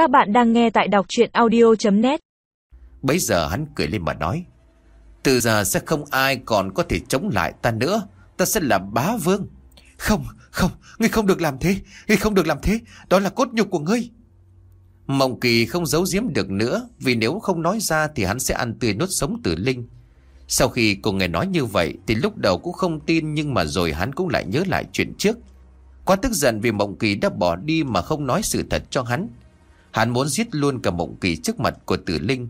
Các bạn đang nghe tại đọc chuyện audio.net Bấy giờ hắn cười lên mà nói Từ giờ sẽ không ai còn có thể chống lại ta nữa. Ta sẽ là bá vương. Không, không, ngươi không được làm thế Ngươi không được làm thế, đó là cốt nhục của ngươi. Mộng kỳ không giấu giếm được nữa Vì nếu không nói ra thì hắn sẽ ăn tươi nốt sống tử linh. Sau khi cô nghe nói như vậy Thì lúc đầu cũng không tin Nhưng mà rồi hắn cũng lại nhớ lại chuyện trước. Quá tức giận vì Mộng Kỳ đã bỏ đi mà không nói sự thật cho hắn. Hắn muốn giết luôn cả Mộng Kỳ trước mặt của Tử Linh.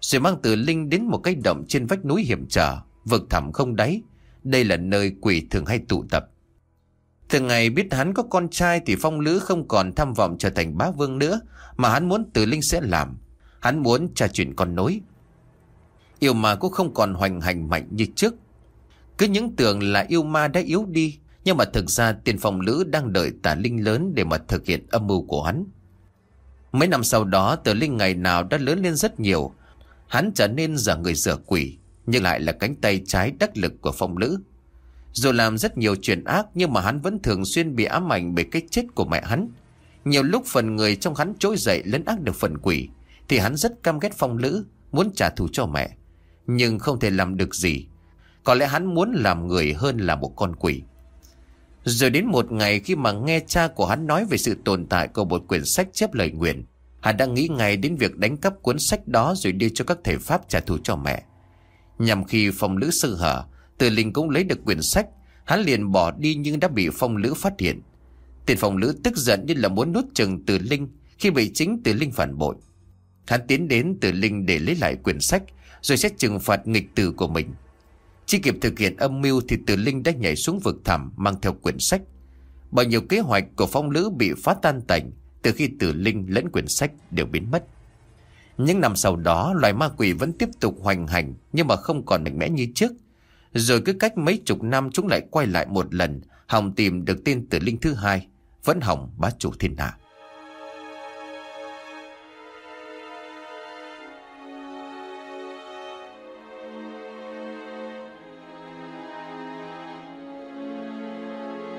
Rồi mang Tử Linh đến một cái động trên vách núi hiểm trở, vực thẳm không đáy. Đây là nơi quỷ thường hay tụ tập. thường ngày biết hắn có con trai thì Phong Lữ không còn tham vọng trở thành bá vương nữa, mà hắn muốn Tử Linh sẽ làm. Hắn muốn tra chuyện con nối. Yêu ma cũng không còn hoành hành mạnh như trước. Cứ những tưởng là yêu ma đã yếu đi, nhưng mà thực ra tiền phòng lữ đang đợi tà linh lớn để mà thực hiện âm mưu của hắn. Mấy năm sau đó Tử linh ngày nào đã lớn lên rất nhiều. Hắn trở nên giả người dở quỷ, nhưng lại là cánh tay trái đắc lực của phong lữ. Dù làm rất nhiều chuyện ác nhưng mà hắn vẫn thường xuyên bị ám ảnh bởi cái chết của mẹ hắn. Nhiều lúc phần người trong hắn trỗi dậy lấn ác được phần quỷ, thì hắn rất căm ghét phong lữ, muốn trả thù cho mẹ. Nhưng không thể làm được gì. Có lẽ hắn muốn làm người hơn là một con quỷ. Rồi đến một ngày khi mà nghe cha của hắn nói về sự tồn tại của một quyển sách chép lời nguyện, hắn đã nghĩ ngay đến việc đánh cắp cuốn sách đó rồi đưa cho các thầy Pháp trả thù cho mẹ. Nhằm khi phong lữ sơ hở, từ linh cũng lấy được quyển sách, hắn liền bỏ đi nhưng đã bị phong lữ phát hiện. Tiền phong lữ tức giận như là muốn nuốt chừng từ linh khi bị chính từ linh phản bội. Hắn tiến đến từ linh để lấy lại quyển sách rồi sẽ trừng phạt nghịch tử của mình. Chỉ kịp thực hiện âm mưu thì Tử Linh đã nhảy xuống vực thẳm mang theo quyển sách. Bao nhiêu kế hoạch của phong lữ bị phá tan tành, từ khi Tử Linh lẫn quyển sách đều biến mất. Những năm sau đó, loài ma quỷ vẫn tiếp tục hoành hành, nhưng mà không còn mạnh mẽ như trước. Rồi cứ cách mấy chục năm chúng lại quay lại một lần, hòng tìm được tên Tử Linh thứ hai, vẫn hỏng bá chủ thiên hạ.